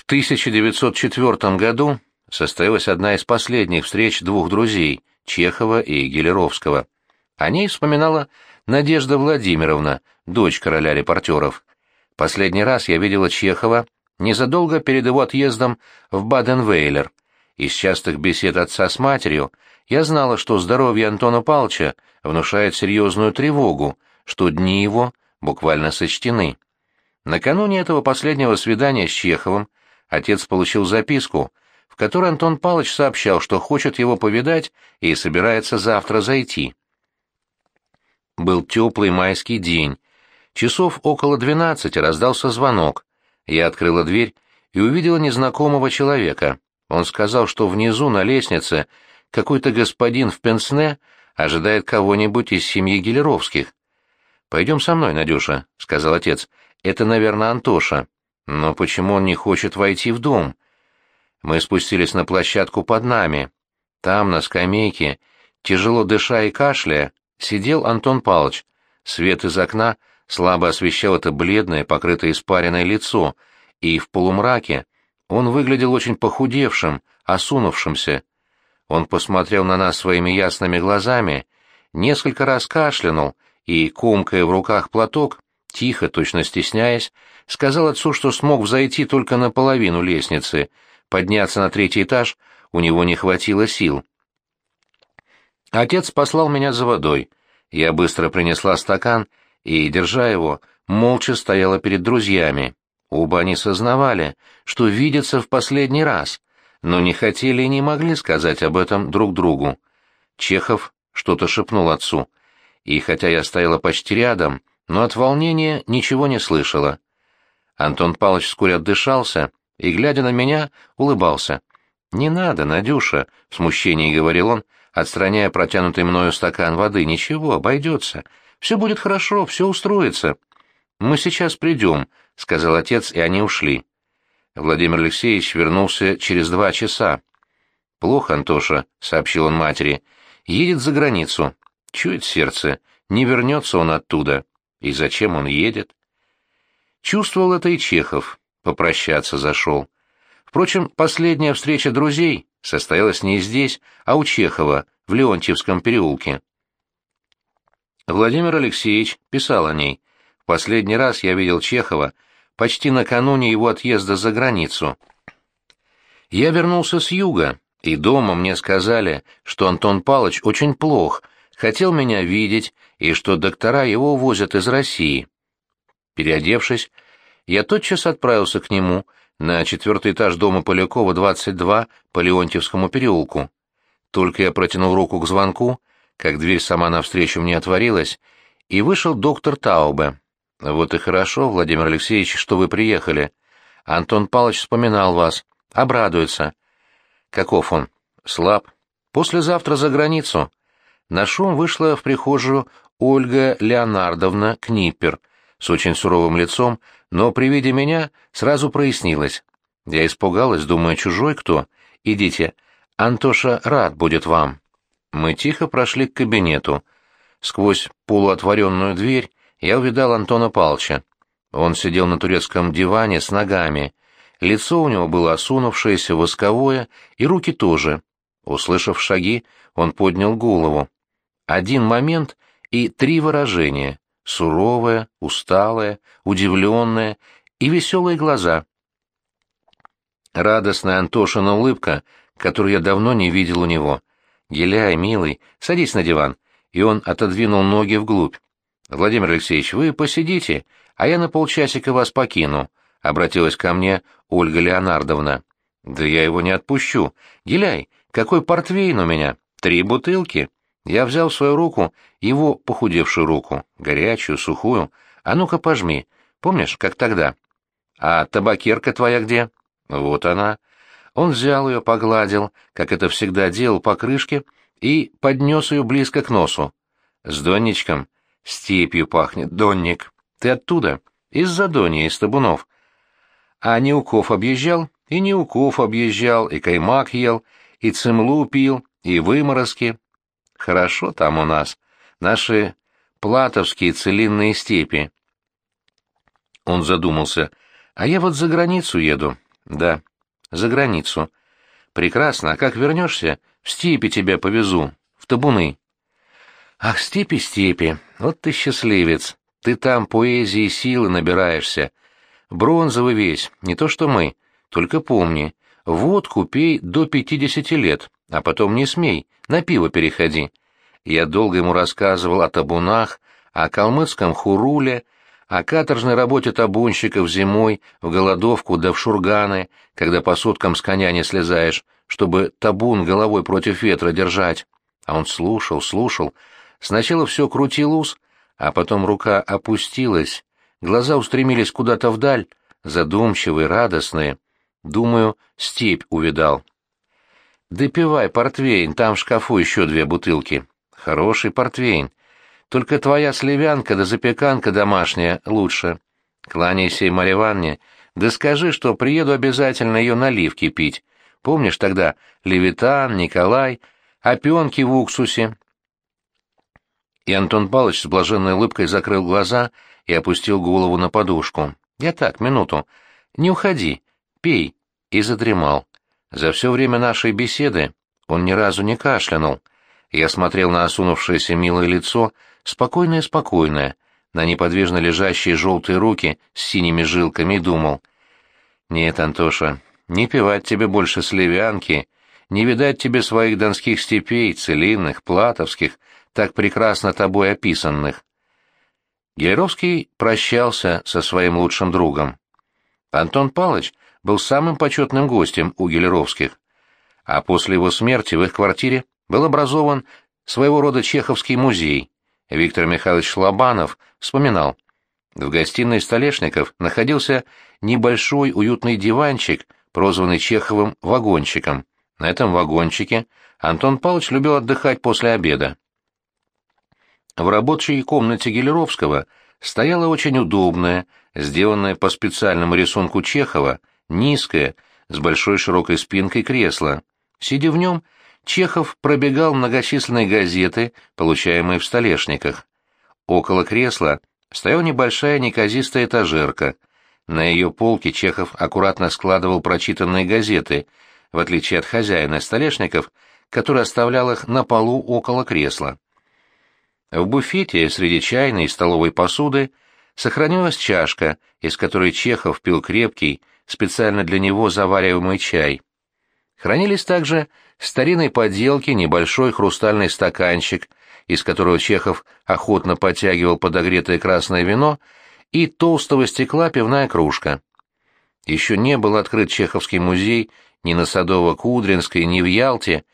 В 1904 году состоялась одна из последних встреч двух друзей, Чехова и Гелеровского. О ней вспоминала Надежда Владимировна, дочь короля репортеров. Последний раз я видела Чехова незадолго перед его отъездом в Баден-Вейлер. Из частых бесед отца с матерью я знала, что здоровье Антона Павловича внушает серьезную тревогу, что дни его буквально сочтены. Накануне этого последнего свидания с Чеховым отец получил записку, в которой Антон Павлович сообщал, что хочет его повидать и собирается завтра зайти. Был теплый майский день. Часов около двенадцати раздался звонок. Я открыла дверь и увидела незнакомого человека. Он сказал, что внизу на лестнице какой-то господин в пенсне ожидает кого-нибудь из семьи Гелеровских. «Пойдем со мной, Надюша», — сказал отец. «Это, наверное, Антоша. Но почему он не хочет войти в дом? Мы спустились на площадку под нами. Там, на скамейке, тяжело дыша и кашляя, сидел Антон Павлович. Свет из окна слабо освещал это бледное, покрытое испаренное лицо, и в полумраке он выглядел очень похудевшим, осунувшимся. Он посмотрел на нас своими ясными глазами, несколько раз кашлянул и, комкая в руках платок, тихо, точно стесняясь, сказал отцу, что смог взойти только наполовину лестницы, подняться на третий этаж у него не хватило сил. Отец послал меня за водой. Я быстро принесла стакан и, держа его, молча стояла перед друзьями. Оба они сознавали, что видятся в последний раз, но не хотели и не могли сказать об этом друг другу. Чехов что-то шепнул отцу, и хотя я стояла почти рядом, но от волнения ничего не слышала. Антон Павлович вскоре отдышался и, глядя на меня, улыбался. «Не надо, Надюша», — в смущении говорил он, отстраняя протянутый мною стакан воды. «Ничего, обойдется. Все будет хорошо, все устроится». «Мы сейчас придем», — сказал отец, и они ушли. Владимир Алексеевич вернулся через два часа. «Плохо, Антоша», — сообщил он матери. «Едет за границу. Чует сердце. Не вернется он оттуда». И зачем он едет? Чувствовал это и Чехов, попрощаться зашел. Впрочем, последняя встреча друзей состоялась не здесь, а у Чехова, в Леонтьевском переулке. Владимир Алексеевич писал о ней. Последний раз я видел Чехова почти накануне его отъезда за границу. Я вернулся с юга, и дома мне сказали, что Антон Палыч очень плох, хотел меня видеть и что доктора его увозят из России. Переодевшись, я тотчас отправился к нему на четвертый этаж дома Полякова, 22, по Леонтьевскому переулку. Только я протянул руку к звонку, как дверь сама навстречу мне отворилась, и вышел доктор Таубе. «Вот и хорошо, Владимир Алексеевич, что вы приехали. Антон Павлович вспоминал вас. Обрадуется». «Каков он?» «Слаб. Послезавтра за границу. На шум вышла в прихожую Ольга Леонардовна Книппер с очень суровым лицом, но при виде меня сразу прояснилось. Я испугалась, думая, чужой кто. Идите, Антоша рад будет вам. Мы тихо прошли к кабинету. Сквозь полуотворенную дверь я увидал Антона Палча. Он сидел на турецком диване с ногами. Лицо у него было осунувшееся, восковое, и руки тоже. Услышав шаги, он поднял голову. Один момент и три выражения — суровое, усталое, удивленное и веселые глаза. Радостная Антошина улыбка, которую я давно не видел у него. «Геляй, милый, садись на диван». И он отодвинул ноги вглубь. «Владимир Алексеевич, вы посидите, а я на полчасика вас покину», — обратилась ко мне Ольга Леонардовна. «Да я его не отпущу. Геляй, какой портвейн у меня? Три бутылки». Я взял свою руку его похудевшую руку, горячую, сухую. А ну-ка пожми. Помнишь, как тогда? А табакерка твоя где? Вот она. Он взял ее, погладил, как это всегда делал по крышке, и поднес ее близко к носу. С Донничком. Степью пахнет, Донник. Ты оттуда? Из-за Дони, из табунов. А Неуков объезжал? И Неуков объезжал, и каймак ел, и цимлу пил, и выморозки, Хорошо там у нас. Наши платовские целинные степи. Он задумался. А я вот за границу еду. Да. За границу. Прекрасно. А как вернешься, в степи тебя повезу. В табуны. Ах, степи, степи. Вот ты счастливец. Ты там поэзии силы набираешься. Бронзовый весь, не то что мы. Только помни, водку пей до пятидесяти лет, а потом не смей, на пиво переходи. Я долго ему рассказывал о табунах, о калмыцком хуруле, о каторжной работе табунщиков зимой, в голодовку да в шурганы, когда по суткам с коня не слезаешь, чтобы табун головой против ветра держать. А он слушал, слушал. Сначала все крутил ус, а потом рука опустилась, глаза устремились куда-то вдаль, задумчивые, радостные. Думаю, степь увидал. «Допивай, портвейн, там в шкафу еще две бутылки. Хороший портвейн. Только твоя сливянка да запеканка домашняя лучше. Кланяйся и Марье да скажи, что приеду обязательно ее наливки пить. Помнишь тогда Левитан, Николай, опенки в уксусе?» И Антон Павлович с блаженной улыбкой закрыл глаза и опустил голову на подушку. «Я так, минуту. Не уходи. Пей». И задремал. За все время нашей беседы он ни разу не кашлянул. Я смотрел на осунувшееся милое лицо, спокойное-спокойное, на неподвижно лежащие желтые руки с синими жилками и думал. «Нет, Антоша, не пивать тебе больше сливянки, не видать тебе своих донских степей, целинных, платовских, так прекрасно тобой описанных». Гелеровский прощался со своим лучшим другом. Антон Палыч был самым почетным гостем у Гелеровских, а после его смерти в их квартире был образован своего рода чеховский музей. Виктор Михайлович Шлабанов вспоминал, в гостиной Столешников находился небольшой уютный диванчик, прозванный Чеховым вагончиком. На этом вагончике Антон Павлович любил отдыхать после обеда. В рабочей комнате Гелеровского стояла очень удобная, сделанная по специальному рисунку Чехова, низкое, с большой широкой спинкой кресло. Сидя в нем, Чехов пробегал многочисленные газеты, получаемые в столешниках. Около кресла стояла небольшая неказистая этажерка. На ее полке Чехов аккуратно складывал прочитанные газеты, в отличие от хозяина столешников, который оставлял их на полу около кресла. В буфете среди чайной и столовой посуды сохранилась чашка, из которой Чехов пил крепкий, специально для него завариваемый чай. Хранились также старинные поделки, небольшой хрустальный стаканчик, из которого Чехов охотно подтягивал подогретое красное вино, и толстого стекла пивная кружка. Еще не был открыт Чеховский музей ни на Садово-Кудринской, ни в Ялте,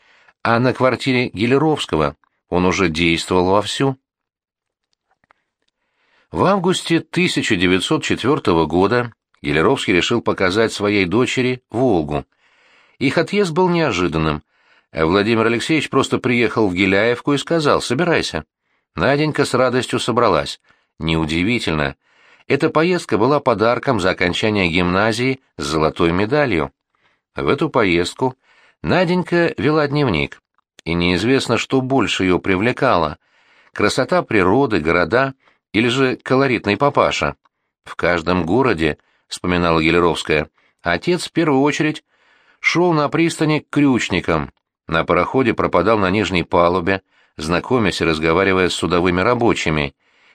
а на квартире Гелеровского, он уже действовал вовсю. В августе 1904 года Гелеровский решил показать своей дочери «Волгу». Их отъезд был неожиданным. Владимир Алексеевич просто приехал в Геляевку и сказал «собирайся». Наденька с радостью собралась. Неудивительно. Эта поездка была подарком за окончание гимназии с золотой медалью. В эту поездку Наденька вела дневник и неизвестно, что больше ее привлекало — красота природы, города или же колоритный папаша. В каждом городе, — вспоминала Гелеровская, — отец в первую очередь шел на пристани к крючникам, на пароходе пропадал на нижней палубе, знакомясь и разговаривая с судовыми рабочими,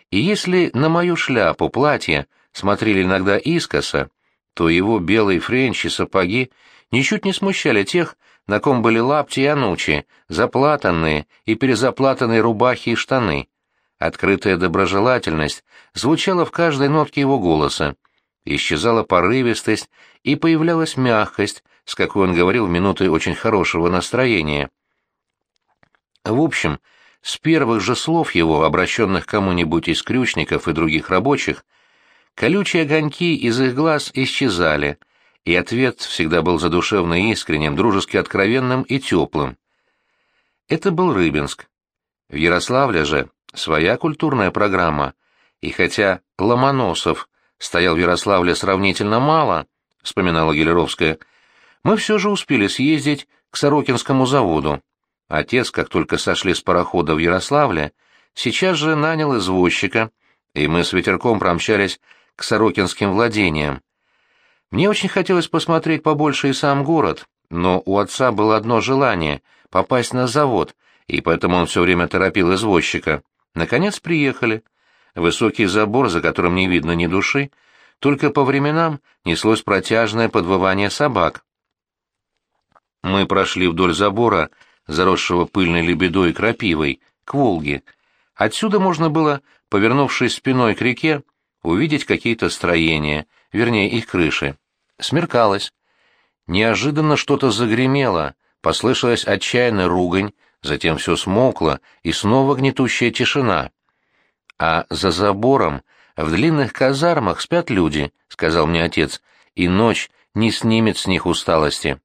и если на мою шляпу, платье смотрели иногда искоса, то его белые френчи, сапоги ничуть не смущали тех, на ком были лапти и анучи, заплатанные и перезаплатанные рубахи и штаны. Открытая доброжелательность звучала в каждой нотке его голоса. Исчезала порывистость и появлялась мягкость, с какой он говорил в минуты очень хорошего настроения. В общем, с первых же слов его, обращенных кому-нибудь из крючников и других рабочих, колючие огоньки из их глаз исчезали — и ответ всегда был задушевно искренним, дружески откровенным и теплым. Это был Рыбинск. В Ярославле же своя культурная программа, и хотя Ломоносов стоял в Ярославле сравнительно мало, вспоминала Гелеровская, мы все же успели съездить к Сорокинскому заводу. Отец, как только сошли с парохода в Ярославле, сейчас же нанял извозчика, и мы с ветерком промчались к Сорокинским владениям. Мне очень хотелось посмотреть побольше и сам город, но у отца было одно желание — попасть на завод, и поэтому он все время торопил извозчика. Наконец приехали. Высокий забор, за которым не видно ни души, только по временам неслось протяжное подвывание собак. Мы прошли вдоль забора, заросшего пыльной лебедой и крапивой, к Волге. Отсюда можно было, повернувшись спиной к реке, увидеть какие-то строения, вернее, их крыши. Смеркалось. Неожиданно что-то загремело, послышалась отчаянная ругань, затем все смолкло, и снова гнетущая тишина. «А за забором, в длинных казармах спят люди», — сказал мне отец, — «и ночь не снимет с них усталости».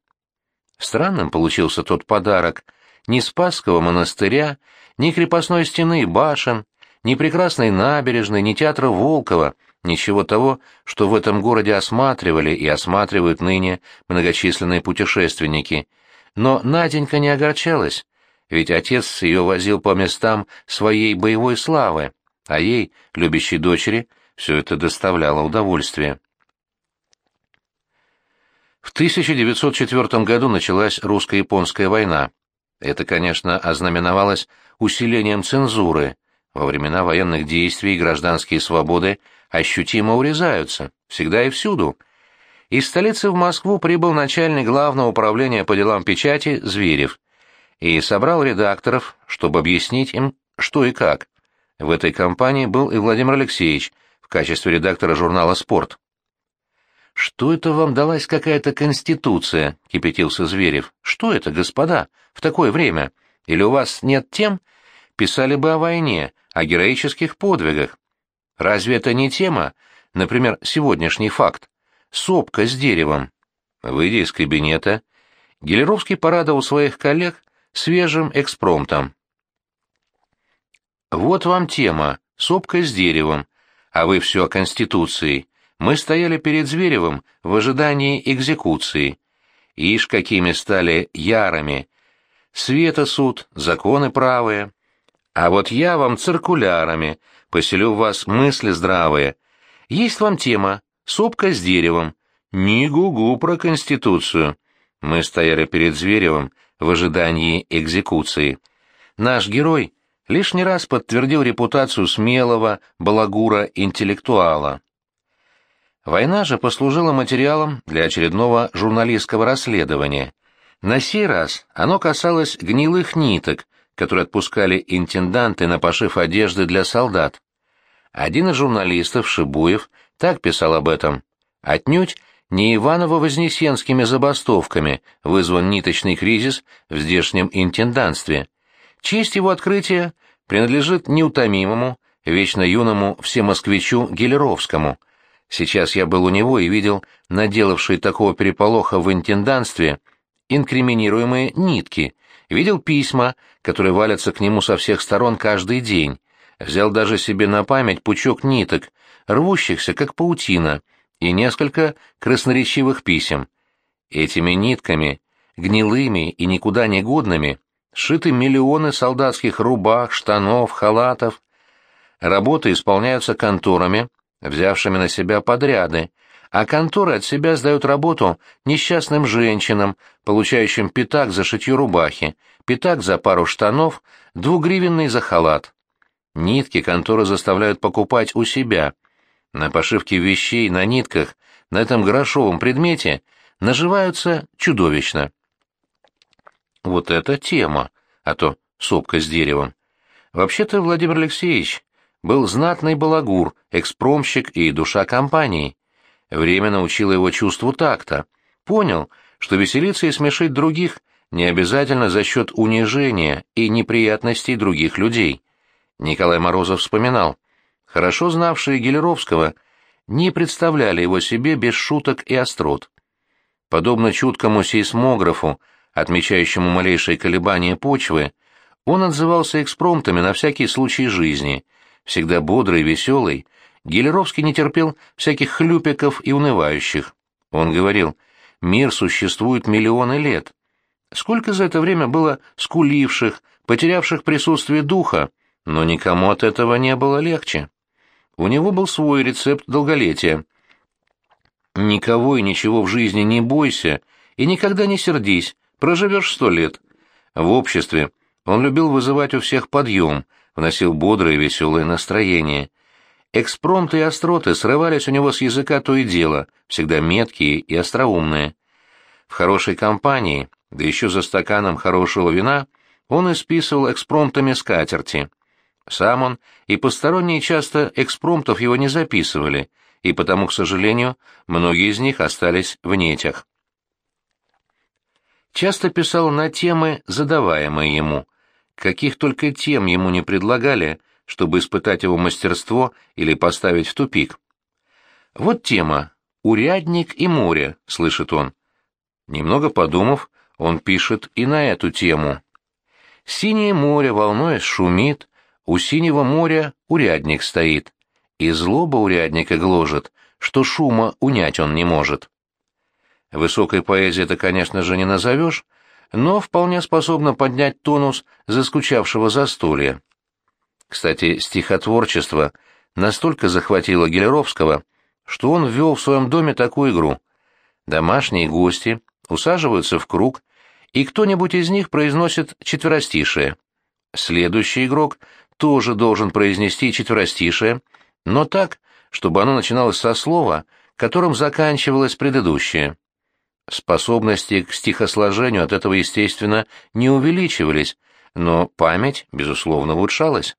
Странным получился тот подарок. Ни Спасского монастыря, ни крепостной стены и башен, ни прекрасной набережной, ни театра Волкова, ничего того, что в этом городе осматривали и осматривают ныне многочисленные путешественники. Но Наденька не огорчалась, ведь отец ее возил по местам своей боевой славы, а ей, любящей дочери, все это доставляло удовольствие. В 1904 году началась русско-японская война. Это, конечно, ознаменовалось усилением цензуры. Во времена военных действий гражданские свободы ощутимо урезаются, всегда и всюду. Из столицы в Москву прибыл начальник главного управления по делам печати Зверев и собрал редакторов, чтобы объяснить им, что и как. В этой компании был и Владимир Алексеевич в качестве редактора журнала «Спорт». «Что это вам далась какая-то конституция?» — кипятился Зверев. «Что это, господа, в такое время? Или у вас нет тем? Писали бы о войне, о героических подвигах. Разве это не тема? Например, сегодняшний факт. Сопка с деревом». Выйдя из кабинета, Гелеровский порадовал своих коллег свежим экспромтом. «Вот вам тема, сопка с деревом, а вы все о Конституции. Мы стояли перед Зверевым в ожидании экзекуции. Ишь, какими стали ярами. Света суд, законы правые. А вот я вам циркулярами, поселю в вас мысли здравые. Есть вам тема, сопка с деревом. Ни гугу про Конституцию. Мы стояли перед Зверевым, в ожидании экзекуции. Наш герой лишний раз подтвердил репутацию смелого, балагура-интеллектуала. Война же послужила материалом для очередного журналистского расследования. На сей раз оно касалось гнилых ниток, которые отпускали интенданты на пошив одежды для солдат. Один из журналистов, Шибуев, так писал об этом. Отнюдь не Иваново-Вознесенскими забастовками вызван ниточный кризис в здешнем интендантстве. Честь его открытия принадлежит неутомимому, вечно юному всемосквичу Гелеровскому. Сейчас я был у него и видел наделавшие такого переполоха в интендантстве инкриминируемые нитки, видел письма, которые валятся к нему со всех сторон каждый день, взял даже себе на память пучок ниток, рвущихся, как паутина, и несколько красноречивых писем. Этими нитками, гнилыми и никуда не годными, сшиты миллионы солдатских рубах, штанов, халатов. Работы исполняются конторами, взявшими на себя подряды, а конторы от себя сдают работу несчастным женщинам, получающим пятак за шитье рубахи, пятак за пару штанов, двугривенный за халат. Нитки конторы заставляют покупать у себя – на пошивке вещей на нитках, на этом грошовом предмете, наживаются чудовищно. Вот это тема, а то сопка с деревом. Вообще-то Владимир Алексеевич был знатный балагур, экспромщик и душа компании. Время научило его чувству такта. Понял, что веселиться и смешить других не обязательно за счет унижения и неприятностей других людей. Николай Морозов вспоминал. Хорошо знавшие Гелеровского не представляли его себе без шуток и острот. Подобно чуткому сейсмографу, отмечающему малейшие колебания почвы, он отзывался экспромтами на всякий случай жизни. Всегда бодрый и веселый, Гелеровский не терпел всяких хлюпиков и унывающих. Он говорил, мир существует миллионы лет. Сколько за это время было скуливших, потерявших присутствие духа, но никому от этого не было легче. У него был свой рецепт долголетия. «Никого и ничего в жизни не бойся и никогда не сердись, проживешь сто лет». В обществе он любил вызывать у всех подъем, вносил бодрое и веселое настроение. Экспромты и остроты срывались у него с языка то и дело, всегда меткие и остроумные. В хорошей компании, да еще за стаканом хорошего вина, он исписывал экспромтами скатерти. Сам он и посторонние часто экспромтов его не записывали, и потому, к сожалению, многие из них остались в нетях. Часто писал на темы, задаваемые ему. Каких только тем ему не предлагали, чтобы испытать его мастерство или поставить в тупик. Вот тема «Урядник и море», — слышит он. Немного подумав, он пишет и на эту тему. «Синее море, волнуясь, шумит, у синего моря урядник стоит, и злоба урядника гложет, что шума унять он не может». Высокой поэзии это, конечно же, не назовешь, но вполне способна поднять тонус заскучавшего застолья. Кстати, стихотворчество настолько захватило Гелеровского, что он ввел в своем доме такую игру. Домашние гости усаживаются в круг, и кто-нибудь из них произносит четверостишее. Следующий игрок тоже должен произнести четверостишее, но так, чтобы оно начиналось со слова, которым заканчивалось предыдущее. Способности к стихосложению от этого, естественно, не увеличивались, но память, безусловно, улучшалась.